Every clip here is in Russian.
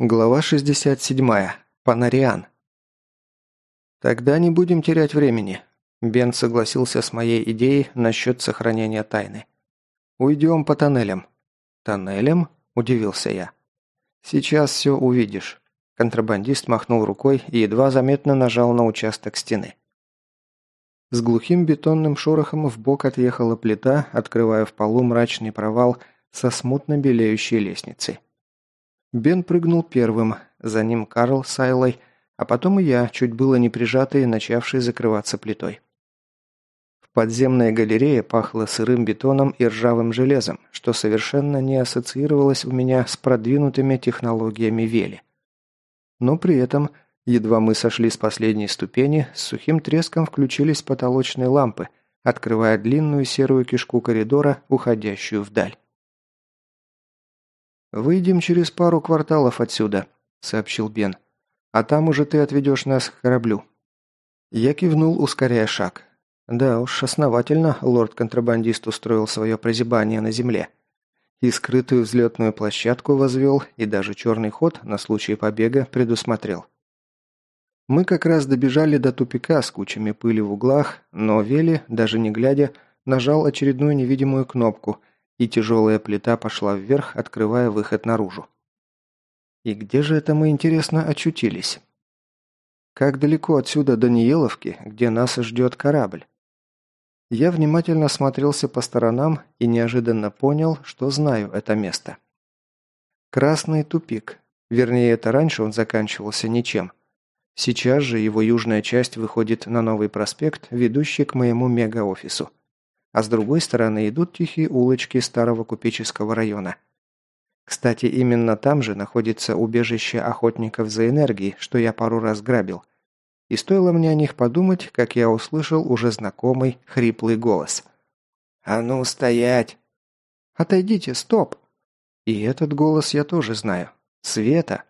Глава 67. Панариан. «Тогда не будем терять времени», – Бен согласился с моей идеей насчет сохранения тайны. «Уйдем по тоннелям». «Тоннелям?» – удивился я. «Сейчас все увидишь». Контрабандист махнул рукой и едва заметно нажал на участок стены. С глухим бетонным шорохом в бок отъехала плита, открывая в полу мрачный провал со смутно белеющей лестницей. Бен прыгнул первым, за ним Карл с Айлой, а потом и я, чуть было не прижатый, начавший закрываться плитой. В подземной галерее пахло сырым бетоном и ржавым железом, что совершенно не ассоциировалось у меня с продвинутыми технологиями Вели. Но при этом, едва мы сошли с последней ступени, с сухим треском включились потолочные лампы, открывая длинную серую кишку коридора, уходящую вдаль. «Выйдем через пару кварталов отсюда», – сообщил Бен. «А там уже ты отведешь нас к кораблю». Я кивнул, ускоряя шаг. Да уж, основательно лорд-контрабандист устроил свое прозябание на земле. И скрытую взлетную площадку возвел, и даже черный ход на случай побега предусмотрел. Мы как раз добежали до тупика с кучами пыли в углах, но Вели, даже не глядя, нажал очередную невидимую кнопку – и тяжелая плита пошла вверх, открывая выход наружу. И где же это мы, интересно, очутились? Как далеко отсюда до Ниеловки, где нас ждет корабль? Я внимательно смотрелся по сторонам и неожиданно понял, что знаю это место. Красный тупик. Вернее, это раньше он заканчивался ничем. Сейчас же его южная часть выходит на новый проспект, ведущий к моему мегаофису а с другой стороны идут тихие улочки старого купеческого района. Кстати, именно там же находится убежище охотников за энергией, что я пару раз грабил. И стоило мне о них подумать, как я услышал уже знакомый хриплый голос. «А ну, стоять!» «Отойдите, стоп!» И этот голос я тоже знаю. Света.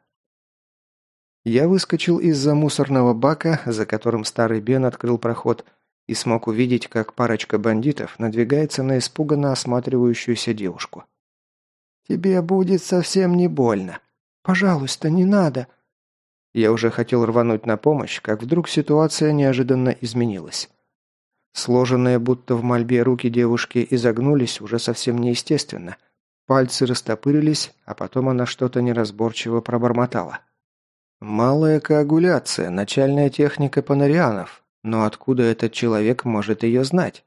Я выскочил из-за мусорного бака, за которым старый Бен открыл проход, и смог увидеть, как парочка бандитов надвигается на испуганно осматривающуюся девушку. «Тебе будет совсем не больно. Пожалуйста, не надо!» Я уже хотел рвануть на помощь, как вдруг ситуация неожиданно изменилась. Сложенные будто в мольбе руки девушки изогнулись уже совсем неестественно. Пальцы растопырились, а потом она что-то неразборчиво пробормотала. «Малая коагуляция, начальная техника панарианов. Но откуда этот человек может ее знать?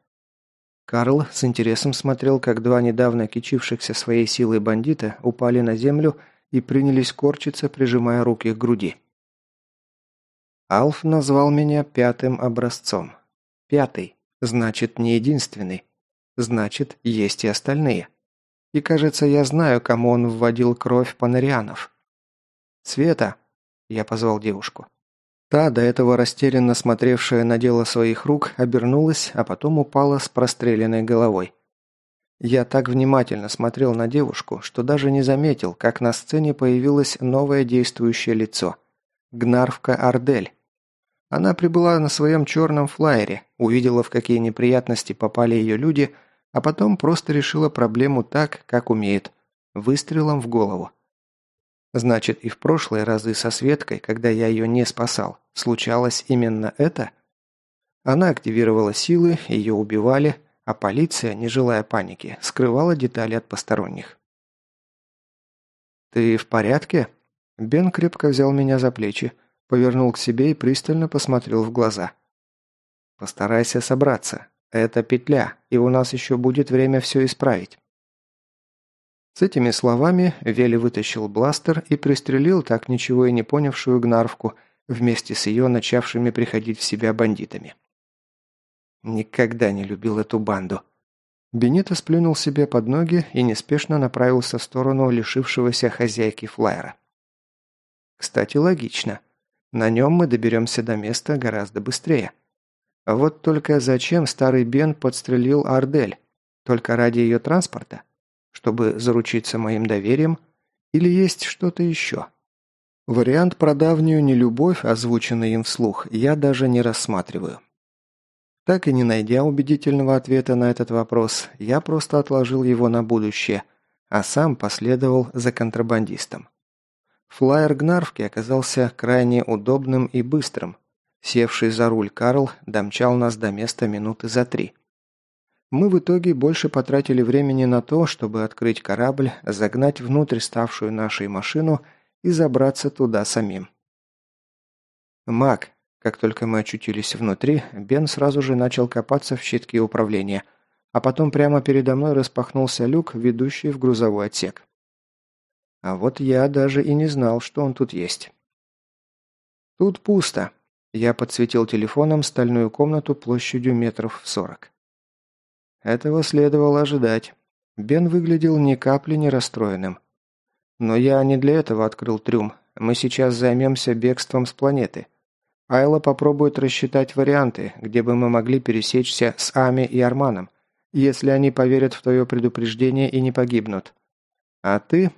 Карл с интересом смотрел, как два недавно кичившихся своей силой бандита упали на землю и принялись корчиться, прижимая руки к груди. Алф назвал меня пятым образцом. Пятый. Значит, не единственный. Значит, есть и остальные. И кажется, я знаю, кому он вводил кровь панарианов. «Света!» – я позвал девушку. Та, до этого растерянно смотревшая на дело своих рук, обернулась, а потом упала с простреленной головой. Я так внимательно смотрел на девушку, что даже не заметил, как на сцене появилось новое действующее лицо. Гнарвка Ардель. Она прибыла на своем черном флайере, увидела, в какие неприятности попали ее люди, а потом просто решила проблему так, как умеет. Выстрелом в голову. Значит, и в прошлые разы со Светкой, когда я ее не спасал, случалось именно это? Она активировала силы, ее убивали, а полиция, не желая паники, скрывала детали от посторонних. «Ты в порядке?» Бен крепко взял меня за плечи, повернул к себе и пристально посмотрел в глаза. «Постарайся собраться. Это петля, и у нас еще будет время все исправить». С этими словами Вели вытащил бластер и пристрелил так ничего и не понявшую Гнарвку вместе с ее начавшими приходить в себя бандитами. Никогда не любил эту банду. Бенито сплюнул себе под ноги и неспешно направился в сторону лишившегося хозяйки флайера. Кстати, логично. На нем мы доберемся до места гораздо быстрее. Вот только зачем старый Бен подстрелил Ардель? Только ради ее транспорта? Чтобы заручиться моим доверием, или есть что-то еще? Вариант про давнюю нелюбовь, озвученный им вслух, я даже не рассматриваю. Так и не найдя убедительного ответа на этот вопрос, я просто отложил его на будущее, а сам последовал за контрабандистом. Флайер Гнарвки оказался крайне удобным и быстрым. Севший за руль Карл домчал нас до места минуты за три. Мы в итоге больше потратили времени на то, чтобы открыть корабль, загнать внутрь ставшую нашей машину и забраться туда самим. Мак, как только мы очутились внутри, Бен сразу же начал копаться в щитке управления, а потом прямо передо мной распахнулся люк, ведущий в грузовой отсек. А вот я даже и не знал, что он тут есть. Тут пусто. Я подсветил телефоном стальную комнату площадью метров в сорок. Этого следовало ожидать. Бен выглядел ни капли не расстроенным. Но я не для этого открыл трюм. Мы сейчас займемся бегством с планеты. Айла попробует рассчитать варианты, где бы мы могли пересечься с Ами и Арманом, если они поверят в твое предупреждение и не погибнут. А ты...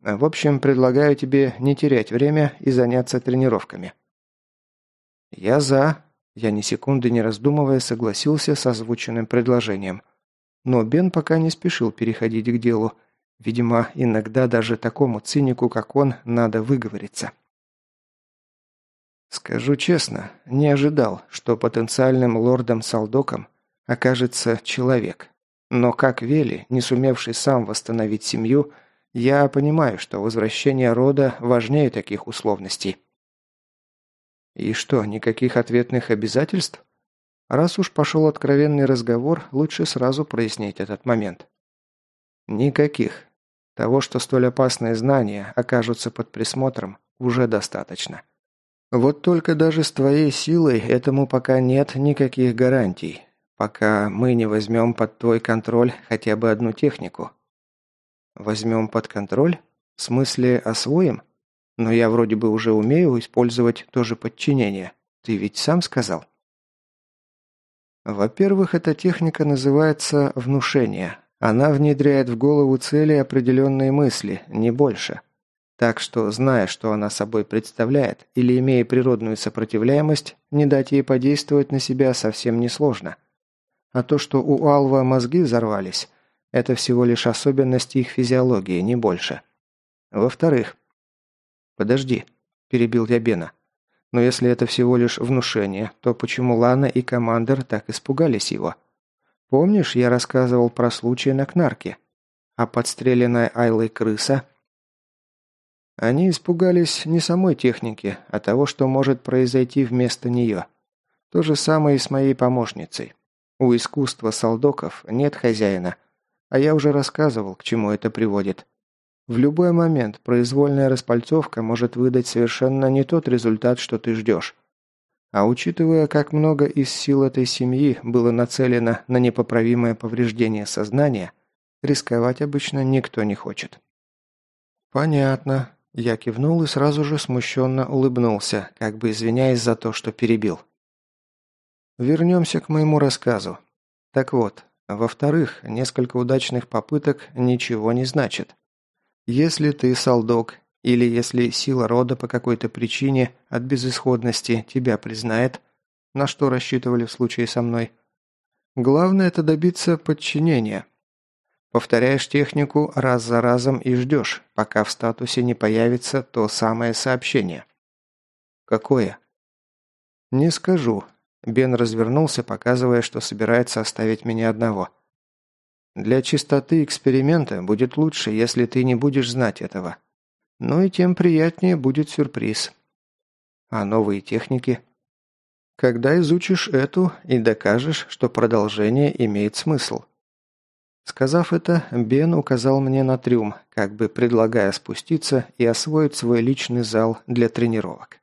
В общем, предлагаю тебе не терять время и заняться тренировками. Я за... Я ни секунды не раздумывая согласился с озвученным предложением. Но Бен пока не спешил переходить к делу. Видимо, иногда даже такому цинику, как он, надо выговориться. Скажу честно, не ожидал, что потенциальным лордом-салдоком окажется человек. Но как Вели, не сумевший сам восстановить семью, я понимаю, что возвращение рода важнее таких условностей. И что, никаких ответных обязательств? Раз уж пошел откровенный разговор, лучше сразу прояснить этот момент. Никаких. Того, что столь опасные знания окажутся под присмотром, уже достаточно. Вот только даже с твоей силой этому пока нет никаких гарантий, пока мы не возьмем под твой контроль хотя бы одну технику. Возьмем под контроль? В смысле освоим? Но я вроде бы уже умею использовать тоже подчинение. Ты ведь сам сказал? Во-первых, эта техника называется внушение. Она внедряет в голову цели определенные мысли, не больше. Так что, зная, что она собой представляет, или имея природную сопротивляемость, не дать ей подействовать на себя совсем несложно. А то, что у Алва мозги взорвались, это всего лишь особенность их физиологии, не больше. Во-вторых, «Подожди», – перебил я Бена. «Но если это всего лишь внушение, то почему Лана и Командер так испугались его? Помнишь, я рассказывал про случай на Кнарке? А подстреленная Айлой крыса?» Они испугались не самой техники, а того, что может произойти вместо нее. То же самое и с моей помощницей. У искусства солдоков нет хозяина, а я уже рассказывал, к чему это приводит. В любой момент произвольная распальцовка может выдать совершенно не тот результат, что ты ждешь. А учитывая, как много из сил этой семьи было нацелено на непоправимое повреждение сознания, рисковать обычно никто не хочет. «Понятно». Я кивнул и сразу же смущенно улыбнулся, как бы извиняясь за то, что перебил. Вернемся к моему рассказу. Так вот, во-вторых, несколько удачных попыток ничего не значит. Если ты солдок, или если сила рода по какой-то причине от безысходности тебя признает, на что рассчитывали в случае со мной, главное это добиться подчинения. Повторяешь технику раз за разом и ждешь, пока в статусе не появится то самое сообщение. Какое? Не скажу. Бен развернулся, показывая, что собирается оставить меня одного. Для чистоты эксперимента будет лучше, если ты не будешь знать этого. Ну и тем приятнее будет сюрприз. А новые техники? Когда изучишь эту и докажешь, что продолжение имеет смысл. Сказав это, Бен указал мне на трюм, как бы предлагая спуститься и освоить свой личный зал для тренировок.